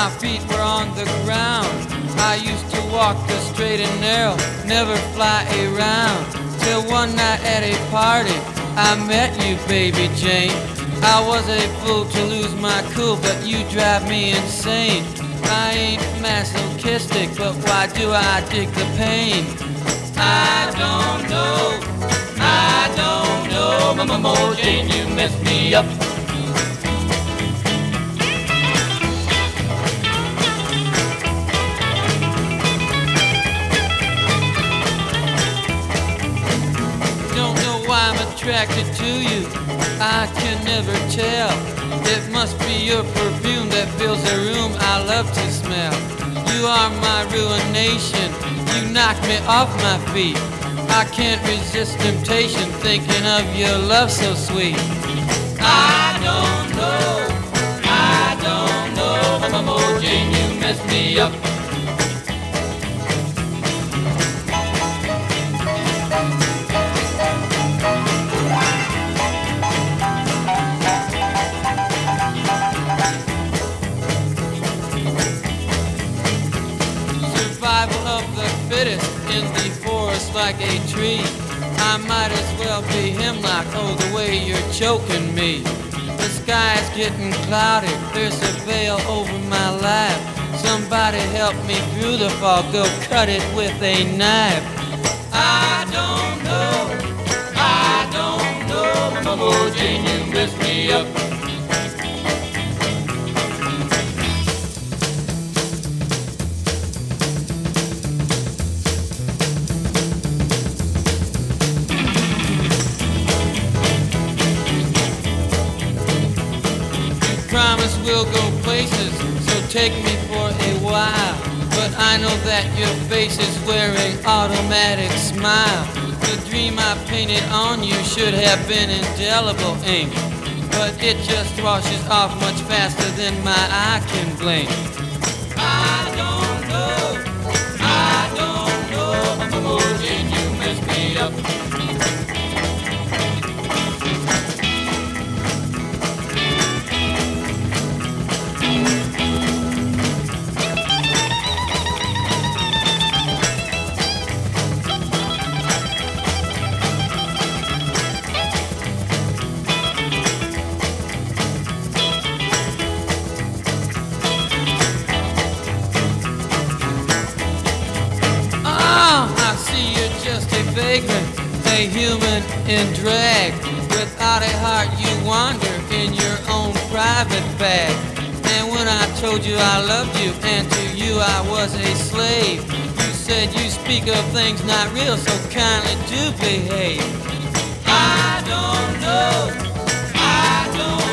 my feet were on the ground. I used to walk the straight and narrow, never fly around. Till one night at a party, I met you, baby Jane. I was a fool to lose my cool, but you drive me insane. I ain't masochistic, but why do I dig the pain? I don't know, I don't know, Mama Jane, you messed me up. Attracted to you. I can never tell. It must be your perfume that fills the room I love to smell. You are my ruination. You knock me off my feet. I can't resist temptation thinking of your love so sweet. I don't know. I don't know. Jane, you messed me up. In the forest like a tree. I might as well be hemlock, oh, the way you're choking me. The sky's getting cloudy, there's a veil over my life. Somebody help me through the fog, go cut it with a knife. Promise we'll go places, so take me for a while. But I know that your face is wearing automatic smile. The dream I painted on you should have been indelible ink. But it just washes off much faster than my eye can blink. I don't know, I don't know, Mama Jane, you messed me up. A human in drag. Without a heart, you wander in your own private bag. And when I told you I loved you, and to you I was a slave, you said you speak of things not real, so kindly do behave. I don't know. I don't